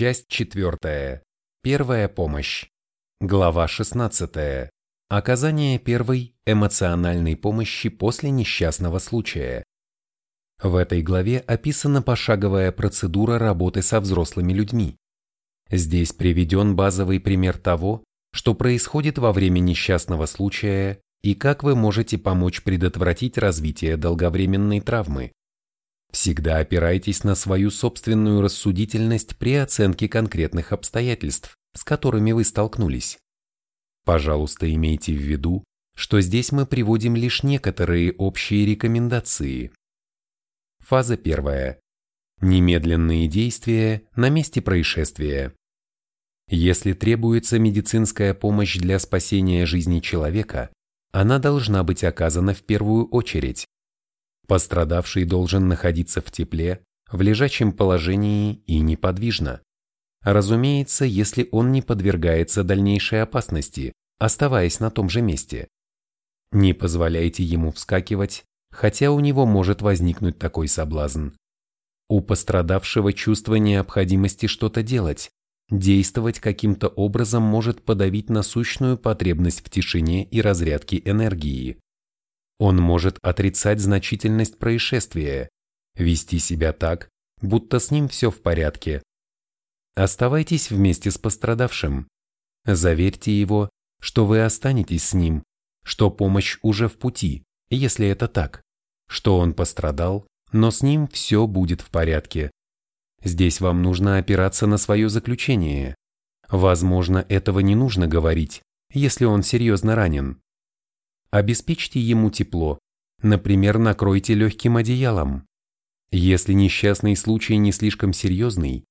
Часть четвертая. Первая помощь. Глава 16. Оказание первой эмоциональной помощи после несчастного случая. В этой главе описана пошаговая процедура работы со взрослыми людьми. Здесь приведен базовый пример того, что происходит во время несчастного случая и как вы можете помочь предотвратить развитие долговременной травмы. Всегда опирайтесь на свою собственную рассудительность при оценке конкретных обстоятельств, с которыми вы столкнулись. Пожалуйста, имейте в виду, что здесь мы приводим лишь некоторые общие рекомендации. Фаза первая. Немедленные действия на месте происшествия. Если требуется медицинская помощь для спасения жизни человека, она должна быть оказана в первую очередь. Пострадавший должен находиться в тепле, в лежачем положении и неподвижно. Разумеется, если он не подвергается дальнейшей опасности, оставаясь на том же месте. Не позволяйте ему вскакивать, хотя у него может возникнуть такой соблазн. У пострадавшего чувство необходимости что-то делать, действовать каким-то образом может подавить насущную потребность в тишине и разрядке энергии. Он может отрицать значительность происшествия, вести себя так, будто с ним все в порядке. Оставайтесь вместе с пострадавшим. Заверьте его, что вы останетесь с ним, что помощь уже в пути, если это так, что он пострадал, но с ним все будет в порядке. Здесь вам нужно опираться на свое заключение. Возможно, этого не нужно говорить, если он серьезно ранен. Обеспечьте ему тепло, например, накройте легким одеялом. Если несчастный случай не слишком серьезный,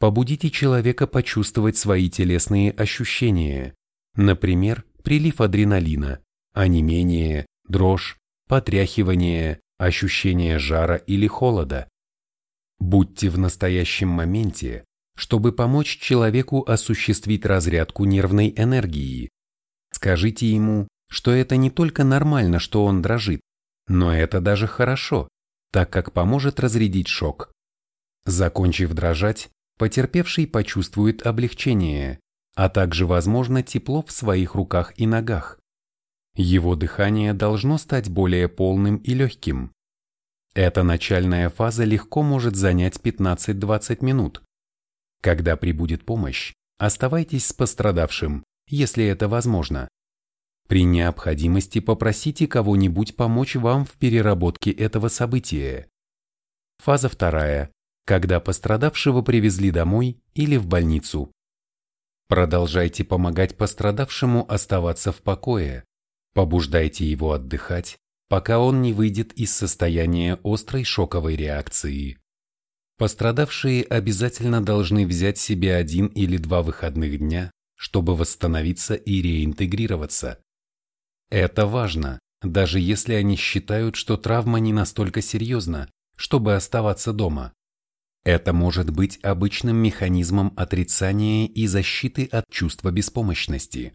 побудите человека почувствовать свои телесные ощущения, например, прилив адреналина, онемение, дрожь, потряхивание, ощущение жара или холода. Будьте в настоящем моменте, чтобы помочь человеку осуществить разрядку нервной энергии. Скажите ему, что это не только нормально, что он дрожит, но это даже хорошо, так как поможет разрядить шок. Закончив дрожать, потерпевший почувствует облегчение, а также, возможно, тепло в своих руках и ногах. Его дыхание должно стать более полным и легким. Эта начальная фаза легко может занять 15-20 минут. Когда прибудет помощь, оставайтесь с пострадавшим, если это возможно. При необходимости попросите кого-нибудь помочь вам в переработке этого события. Фаза вторая, когда пострадавшего привезли домой или в больницу. Продолжайте помогать пострадавшему оставаться в покое, побуждайте его отдыхать, пока он не выйдет из состояния острой шоковой реакции. Пострадавшие обязательно должны взять себе один или два выходных дня, чтобы восстановиться и реинтегрироваться. Это важно, даже если они считают, что травма не настолько серьезна, чтобы оставаться дома. Это может быть обычным механизмом отрицания и защиты от чувства беспомощности.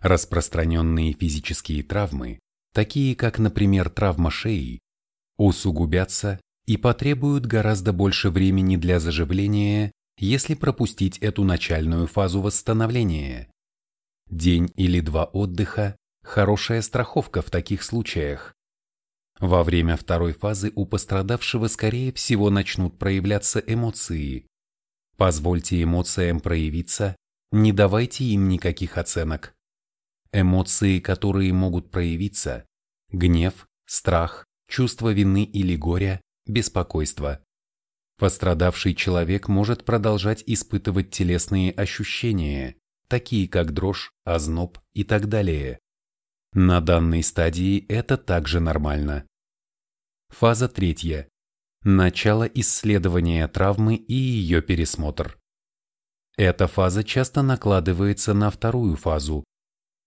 Распространенные физические травмы такие как, например, травма шеи, усугубятся и потребуют гораздо больше времени для заживления, если пропустить эту начальную фазу восстановления. День или два отдыха – хорошая страховка в таких случаях. Во время второй фазы у пострадавшего скорее всего начнут проявляться эмоции. Позвольте эмоциям проявиться, не давайте им никаких оценок. Эмоции, которые могут проявиться – гнев, страх, чувство вины или горя, беспокойство. Пострадавший человек может продолжать испытывать телесные ощущения, такие как дрожь, озноб и так далее. На данной стадии это также нормально. Фаза третья. Начало исследования травмы и ее пересмотр. Эта фаза часто накладывается на вторую фазу,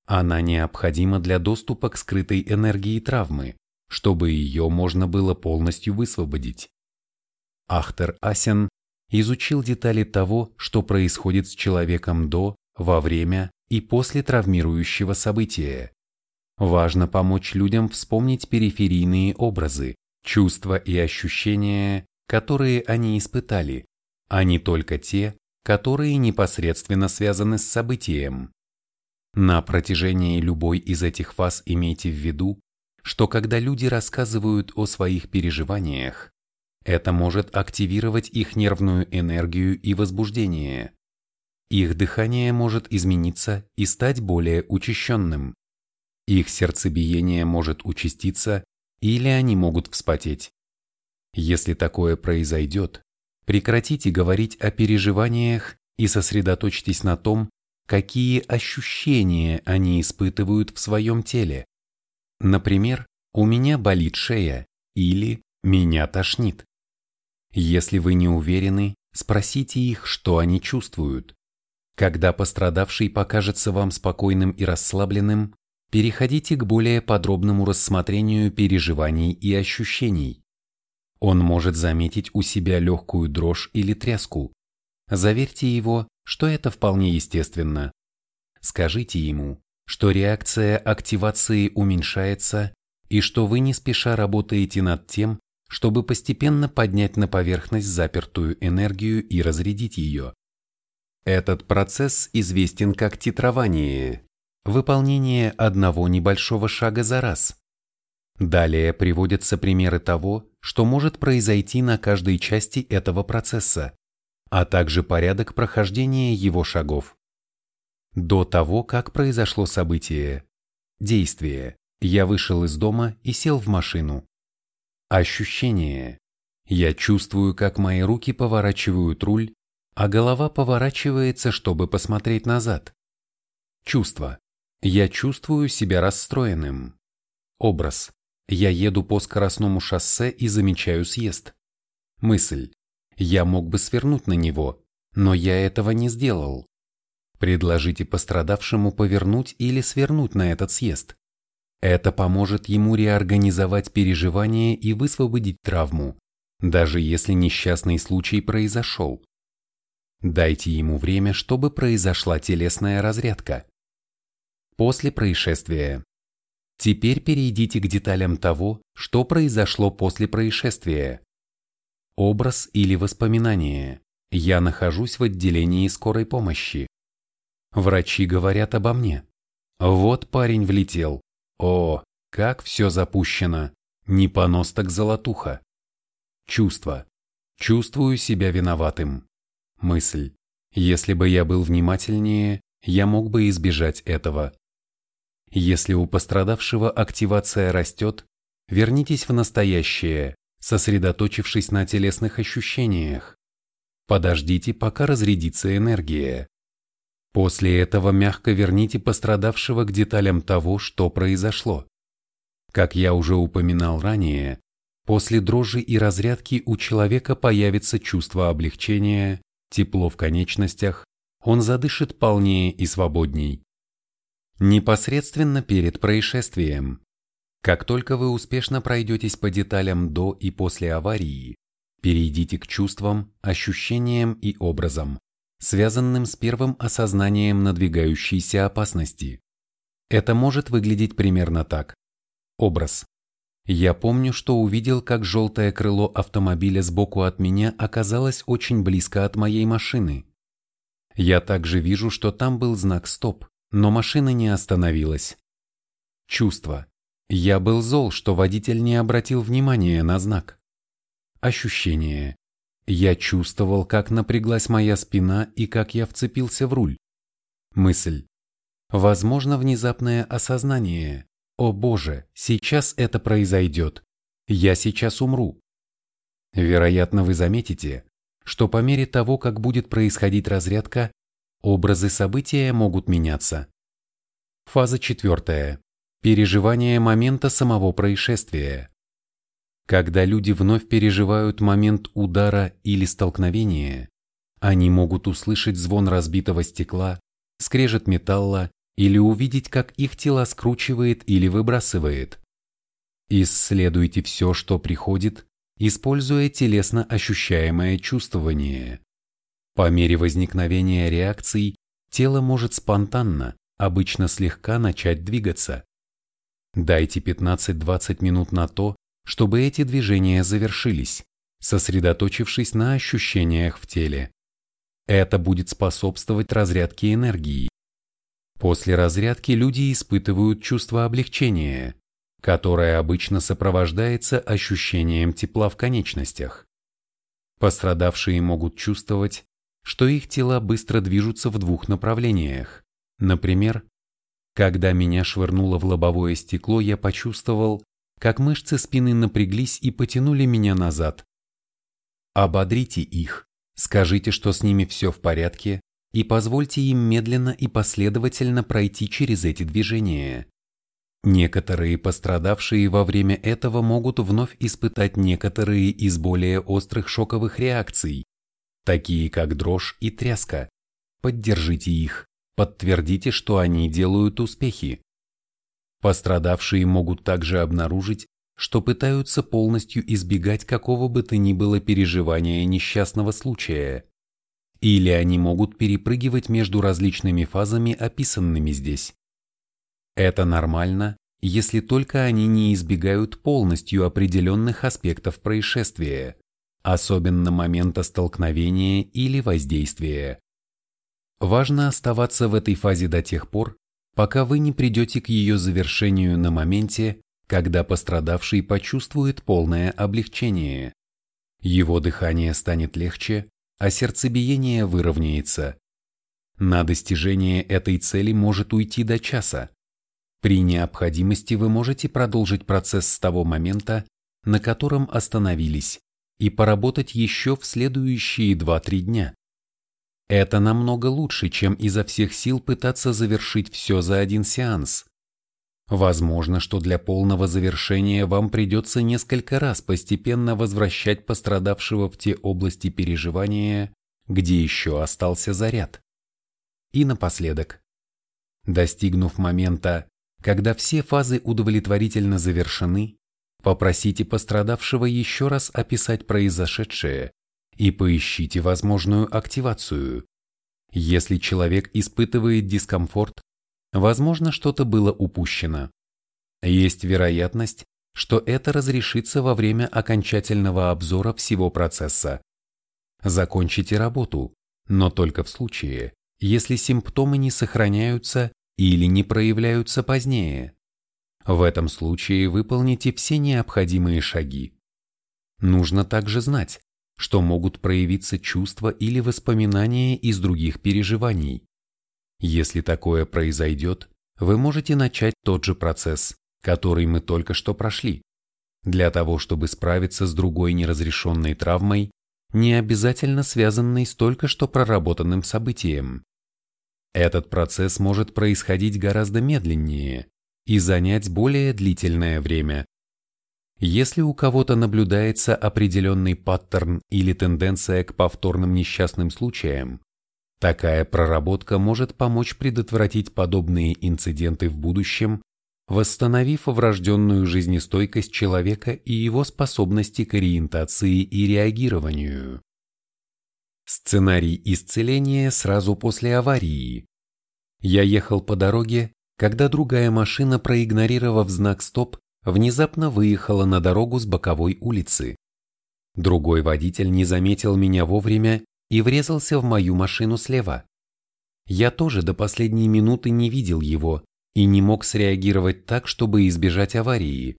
она необходима для доступа к скрытой энергии травмы, чтобы ее можно было полностью высвободить. Ахтер Асен изучил детали того, что происходит с человеком до, во время и после травмирующего события. Важно помочь людям вспомнить периферийные образы, чувства и ощущения, которые они испытали, а не только те, которые непосредственно связаны с событием. На протяжении любой из этих фаз имейте в виду, что когда люди рассказывают о своих переживаниях, это может активировать их нервную энергию и возбуждение. Их дыхание может измениться и стать более учащенным. Их сердцебиение может участиться или они могут вспотеть. Если такое произойдет, прекратите говорить о переживаниях и сосредоточьтесь на том, какие ощущения они испытывают в своем теле. Например, «у меня болит шея» или «меня тошнит». Если вы не уверены, спросите их, что они чувствуют. Когда пострадавший покажется вам спокойным и расслабленным, переходите к более подробному рассмотрению переживаний и ощущений. Он может заметить у себя легкую дрожь или тряску. Заверьте его, что это вполне естественно. Скажите ему, что реакция активации уменьшается и что вы не спеша работаете над тем, чтобы постепенно поднять на поверхность запертую энергию и разрядить ее. Этот процесс известен как титрование, выполнение одного небольшого шага за раз. Далее приводятся примеры того, что может произойти на каждой части этого процесса, а также порядок прохождения его шагов. До того, как произошло событие. Действие. Я вышел из дома и сел в машину. Ощущение. Я чувствую, как мои руки поворачивают руль, а голова поворачивается, чтобы посмотреть назад. Чувство. Я чувствую себя расстроенным. Образ. Я еду по скоростному шоссе и замечаю съезд. Мысль. Я мог бы свернуть на него, но я этого не сделал. Предложите пострадавшему повернуть или свернуть на этот съезд. Это поможет ему реорганизовать переживания и высвободить травму, даже если несчастный случай произошел. Дайте ему время, чтобы произошла телесная разрядка. После происшествия. Теперь перейдите к деталям того, что произошло после происшествия. Образ или воспоминание. Я нахожусь в отделении скорой помощи. Врачи говорят обо мне. Вот парень влетел. О, как все запущено. Не понос так золотуха. Чувство. Чувствую себя виноватым. Мысль. Если бы я был внимательнее, я мог бы избежать этого. Если у пострадавшего активация растет, вернитесь в настоящее, сосредоточившись на телесных ощущениях. Подождите, пока разрядится энергия. После этого мягко верните пострадавшего к деталям того, что произошло. Как я уже упоминал ранее, после дрожи и разрядки у человека появится чувство облегчения, тепло в конечностях, он задышит полнее и свободней. Непосредственно перед происшествием. Как только вы успешно пройдетесь по деталям до и после аварии, перейдите к чувствам, ощущениям и образам, связанным с первым осознанием надвигающейся опасности. Это может выглядеть примерно так. Образ. Я помню, что увидел, как желтое крыло автомобиля сбоку от меня оказалось очень близко от моей машины. Я также вижу, что там был знак «Стоп», но машина не остановилась. Чувство. Я был зол, что водитель не обратил внимания на знак. Ощущение. Я чувствовал, как напряглась моя спина и как я вцепился в руль. Мысль. Возможно, внезапное осознание. О боже, сейчас это произойдет. Я сейчас умру. Вероятно, вы заметите, что по мере того, как будет происходить разрядка, образы события могут меняться. Фаза четвертая. Переживание момента самого происшествия. Когда люди вновь переживают момент удара или столкновения, они могут услышать звон разбитого стекла, скрежет металла или увидеть, как их тела скручивает или выбрасывает. Исследуйте все, что приходит, используя телесно ощущаемое чувствование. По мере возникновения реакций тело может спонтанно, обычно слегка начать двигаться. Дайте 15-20 минут на то, чтобы эти движения завершились, сосредоточившись на ощущениях в теле. Это будет способствовать разрядке энергии. После разрядки люди испытывают чувство облегчения, которое обычно сопровождается ощущением тепла в конечностях. Пострадавшие могут чувствовать, что их тела быстро движутся в двух направлениях. Например, когда меня швырнуло в лобовое стекло, я почувствовал, как мышцы спины напряглись и потянули меня назад. Ободрите их, скажите, что с ними все в порядке, и позвольте им медленно и последовательно пройти через эти движения. Некоторые пострадавшие во время этого могут вновь испытать некоторые из более острых шоковых реакций, такие как дрожь и тряска. Поддержите их, подтвердите, что они делают успехи. Пострадавшие могут также обнаружить, что пытаются полностью избегать какого бы то ни было переживания несчастного случая. Или они могут перепрыгивать между различными фазами, описанными здесь. Это нормально, если только они не избегают полностью определенных аспектов происшествия, особенно момента столкновения или воздействия. Важно оставаться в этой фазе до тех пор, пока вы не придете к ее завершению на моменте, когда пострадавший почувствует полное облегчение. Его дыхание станет легче, а сердцебиение выровняется. На достижение этой цели может уйти до часа. При необходимости вы можете продолжить процесс с того момента, на котором остановились, и поработать еще в следующие 2-3 дня. Это намного лучше, чем изо всех сил пытаться завершить все за один сеанс. Возможно, что для полного завершения вам придется несколько раз постепенно возвращать пострадавшего в те области переживания, где еще остался заряд. И напоследок. Достигнув момента, когда все фазы удовлетворительно завершены, попросите пострадавшего еще раз описать произошедшее и поищите возможную активацию. Если человек испытывает дискомфорт, возможно, что-то было упущено. Есть вероятность, что это разрешится во время окончательного обзора всего процесса. Закончите работу, но только в случае, если симптомы не сохраняются или не проявляются позднее. В этом случае выполните все необходимые шаги. Нужно также знать, что могут проявиться чувства или воспоминания из других переживаний. Если такое произойдет, вы можете начать тот же процесс, который мы только что прошли. Для того, чтобы справиться с другой неразрешенной травмой, не обязательно связанной с только что проработанным событием. Этот процесс может происходить гораздо медленнее и занять более длительное время. Если у кого-то наблюдается определенный паттерн или тенденция к повторным несчастным случаям, такая проработка может помочь предотвратить подобные инциденты в будущем, восстановив врожденную жизнестойкость человека и его способности к ориентации и реагированию. Сценарий исцеления сразу после аварии. Я ехал по дороге, когда другая машина, проигнорировав знак «Стоп», внезапно выехала на дорогу с боковой улицы. Другой водитель не заметил меня вовремя и врезался в мою машину слева. Я тоже до последней минуты не видел его и не мог среагировать так, чтобы избежать аварии.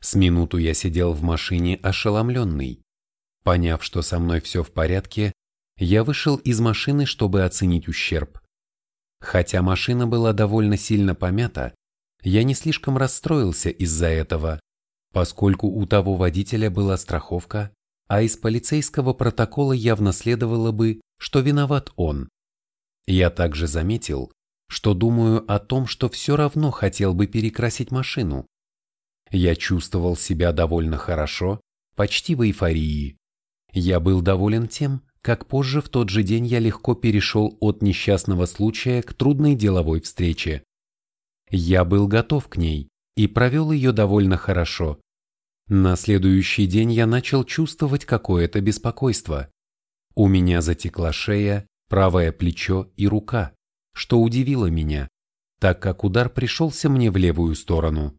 С минуту я сидел в машине ошеломленный. Поняв, что со мной все в порядке, я вышел из машины, чтобы оценить ущерб. Хотя машина была довольно сильно помята, я не слишком расстроился из-за этого, поскольку у того водителя была страховка, а из полицейского протокола явно следовало бы, что виноват он. Я также заметил, что думаю о том, что все равно хотел бы перекрасить машину. Я чувствовал себя довольно хорошо, почти в эйфории. Я был доволен тем, как позже в тот же день я легко перешел от несчастного случая к трудной деловой встрече. Я был готов к ней и провел ее довольно хорошо. На следующий день я начал чувствовать какое-то беспокойство. У меня затекла шея, правое плечо и рука, что удивило меня, так как удар пришелся мне в левую сторону.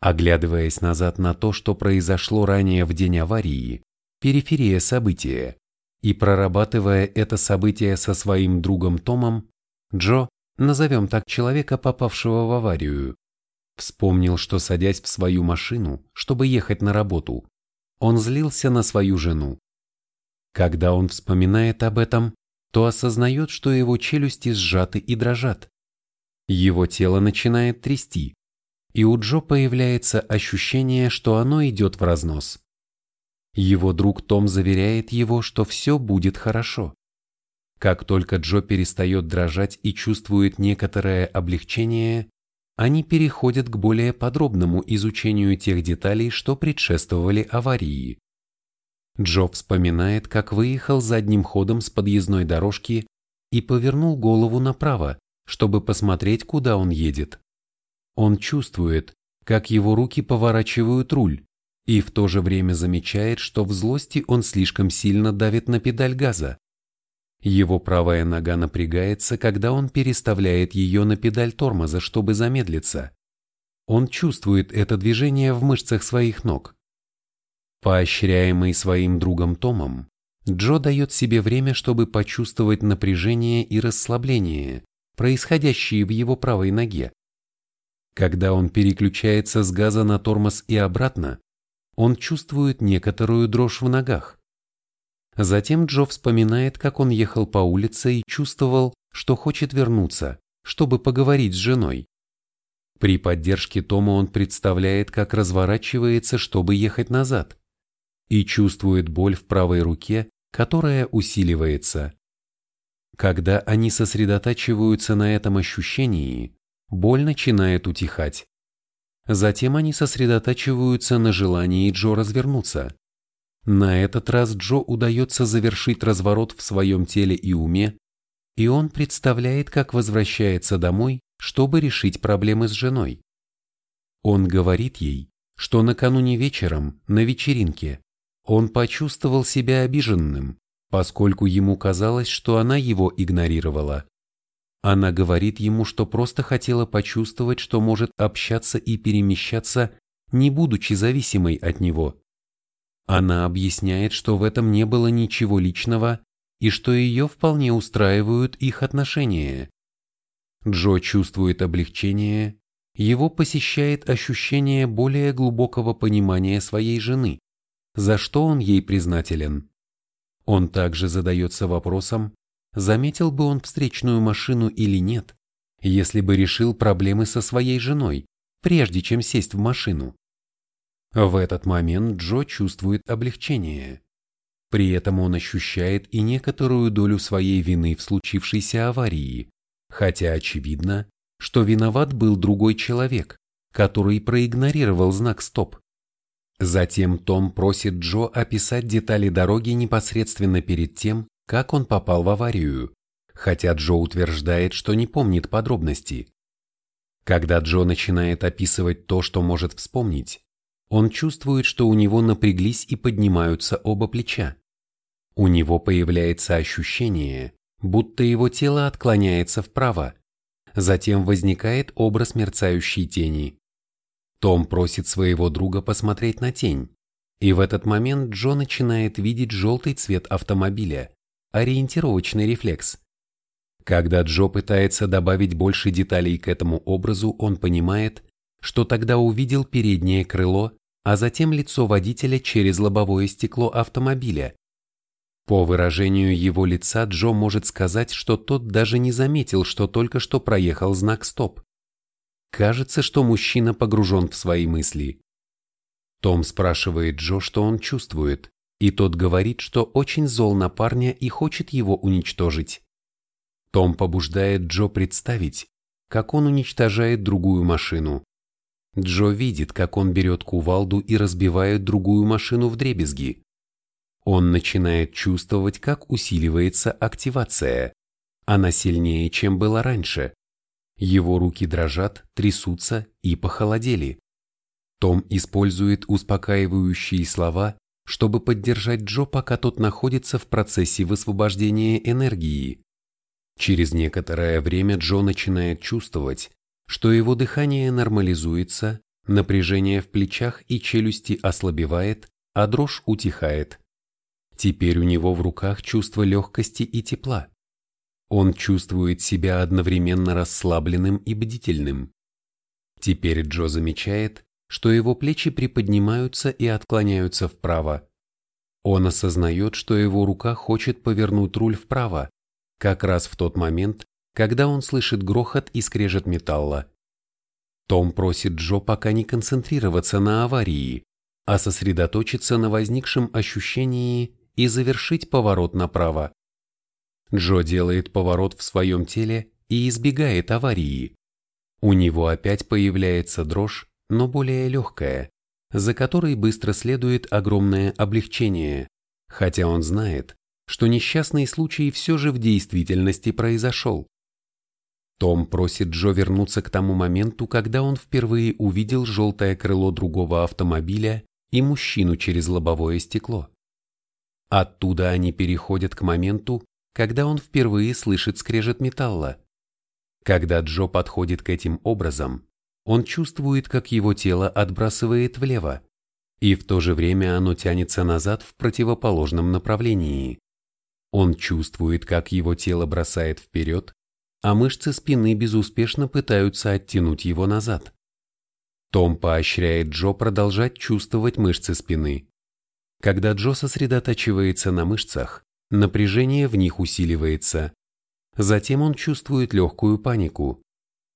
Оглядываясь назад на то, что произошло ранее в день аварии, периферия события, И прорабатывая это событие со своим другом Томом, Джо, назовем так человека, попавшего в аварию, вспомнил, что садясь в свою машину, чтобы ехать на работу, он злился на свою жену. Когда он вспоминает об этом, то осознает, что его челюсти сжаты и дрожат. Его тело начинает трясти, и у Джо появляется ощущение, что оно идет в разнос. Его друг Том заверяет его, что все будет хорошо. Как только Джо перестает дрожать и чувствует некоторое облегчение, они переходят к более подробному изучению тех деталей, что предшествовали аварии. Джо вспоминает, как выехал задним ходом с подъездной дорожки и повернул голову направо, чтобы посмотреть, куда он едет. Он чувствует, как его руки поворачивают руль, и в то же время замечает, что в злости он слишком сильно давит на педаль газа. Его правая нога напрягается, когда он переставляет ее на педаль тормоза, чтобы замедлиться. Он чувствует это движение в мышцах своих ног. Поощряемый своим другом Томом, Джо дает себе время, чтобы почувствовать напряжение и расслабление, происходящие в его правой ноге. Когда он переключается с газа на тормоз и обратно, он чувствует некоторую дрожь в ногах. Затем Джо вспоминает, как он ехал по улице и чувствовал, что хочет вернуться, чтобы поговорить с женой. При поддержке Тома он представляет, как разворачивается, чтобы ехать назад и чувствует боль в правой руке, которая усиливается. Когда они сосредотачиваются на этом ощущении, боль начинает утихать. Затем они сосредотачиваются на желании Джо развернуться. На этот раз Джо удается завершить разворот в своем теле и уме, и он представляет, как возвращается домой, чтобы решить проблемы с женой. Он говорит ей, что накануне вечером, на вечеринке, он почувствовал себя обиженным, поскольку ему казалось, что она его игнорировала. Она говорит ему, что просто хотела почувствовать, что может общаться и перемещаться, не будучи зависимой от него. Она объясняет, что в этом не было ничего личного и что ее вполне устраивают их отношения. Джо чувствует облегчение, его посещает ощущение более глубокого понимания своей жены за что он ей признателен. Он также задается вопросом, заметил бы он встречную машину или нет, если бы решил проблемы со своей женой, прежде чем сесть в машину. В этот момент Джо чувствует облегчение. При этом он ощущает и некоторую долю своей вины в случившейся аварии, хотя очевидно, что виноват был другой человек, который проигнорировал знак «Стоп». Затем Том просит Джо описать детали дороги непосредственно перед тем, как он попал в аварию, хотя Джо утверждает, что не помнит подробности. Когда Джо начинает описывать то, что может вспомнить, он чувствует, что у него напряглись и поднимаются оба плеча. У него появляется ощущение, будто его тело отклоняется вправо. Затем возникает образ мерцающей тени. Том просит своего друга посмотреть на тень, и в этот момент Джо начинает видеть желтый цвет автомобиля, ориентировочный рефлекс. Когда Джо пытается добавить больше деталей к этому образу, он понимает, что тогда увидел переднее крыло, а затем лицо водителя через лобовое стекло автомобиля. По выражению его лица Джо может сказать, что тот даже не заметил, что только что проехал знак «Стоп». Кажется, что мужчина погружен в свои мысли. Том спрашивает Джо, что он чувствует, и тот говорит, что очень зол на парня и хочет его уничтожить. Том побуждает Джо представить, как он уничтожает другую машину. Джо видит, как он берет кувалду и разбивает другую машину в дребезги. Он начинает чувствовать, как усиливается активация. Она сильнее, чем была раньше. Его руки дрожат, трясутся и похолодели. Том использует успокаивающие слова, чтобы поддержать Джо, пока тот находится в процессе высвобождения энергии. Через некоторое время Джо начинает чувствовать, что его дыхание нормализуется, напряжение в плечах и челюсти ослабевает, а дрожь утихает. Теперь у него в руках чувство легкости и тепла. Он чувствует себя одновременно расслабленным и бдительным. Теперь Джо замечает, что его плечи приподнимаются и отклоняются вправо. Он осознает, что его рука хочет повернуть руль вправо, как раз в тот момент, когда он слышит грохот и скрежет металла. Том просит Джо пока не концентрироваться на аварии, а сосредоточиться на возникшем ощущении и завершить поворот направо. Джо делает поворот в своем теле и избегает аварии. У него опять появляется дрожь, но более легкая, за которой быстро следует огромное облегчение, хотя он знает, что несчастный случай все же в действительности произошел. Том просит Джо вернуться к тому моменту, когда он впервые увидел желтое крыло другого автомобиля и мужчину через лобовое стекло. Оттуда они переходят к моменту, когда он впервые слышит скрежет металла. Когда Джо подходит к этим образом, он чувствует, как его тело отбрасывает влево, и в то же время оно тянется назад в противоположном направлении. Он чувствует, как его тело бросает вперед, а мышцы спины безуспешно пытаются оттянуть его назад. Том поощряет Джо продолжать чувствовать мышцы спины. Когда Джо сосредотачивается на мышцах, напряжение в них усиливается. Затем он чувствует легкую панику.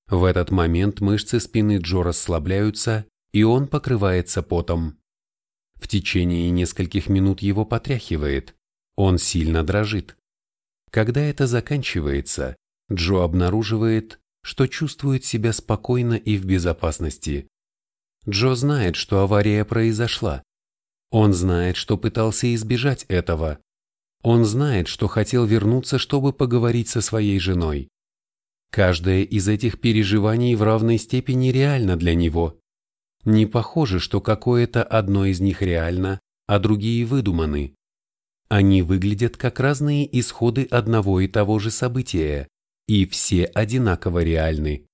В этот момент мышцы спины Джо расслабляются, и он покрывается потом. В течение нескольких минут его потряхивает, он сильно дрожит. Когда это заканчивается, Джо обнаруживает, что чувствует себя спокойно и в безопасности. Джо знает, что авария произошла, он знает, что пытался избежать этого. Он знает, что хотел вернуться, чтобы поговорить со своей женой. Каждое из этих переживаний в равной степени реально для него. Не похоже, что какое-то одно из них реально, а другие выдуманы. Они выглядят как разные исходы одного и того же события, и все одинаково реальны.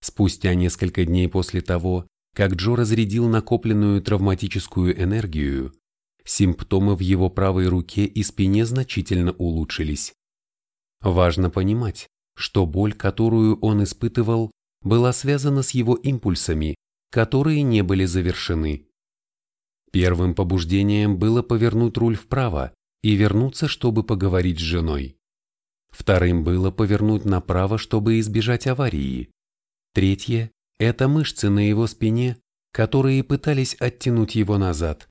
Спустя несколько дней после того, как Джо разрядил накопленную травматическую энергию, симптомы в его правой руке и спине значительно улучшились. Важно понимать, что боль, которую он испытывал, была связана с его импульсами, которые не были завершены. Первым побуждением было повернуть руль вправо и вернуться, чтобы поговорить с женой. Вторым было повернуть направо, чтобы избежать аварии. Третье это мышцы на его спине, которые пытались оттянуть его назад.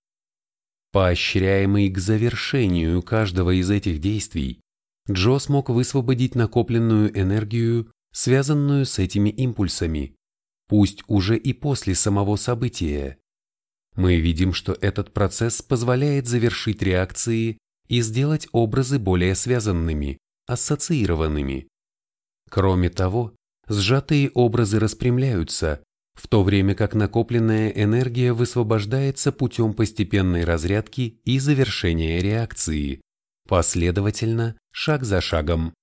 Поощряемый к завершению каждого из этих действий, Джо смог высвободить накопленную энергию, связанную с этими импульсами, пусть уже и после самого события. Мы видим, что этот процесс позволяет завершить реакции и сделать образы более связанными, ассоциированными. Кроме того, сжатые образы распрямляются, в то время как накопленная энергия высвобождается путем постепенной разрядки и завершения реакции, последовательно, шаг за шагом.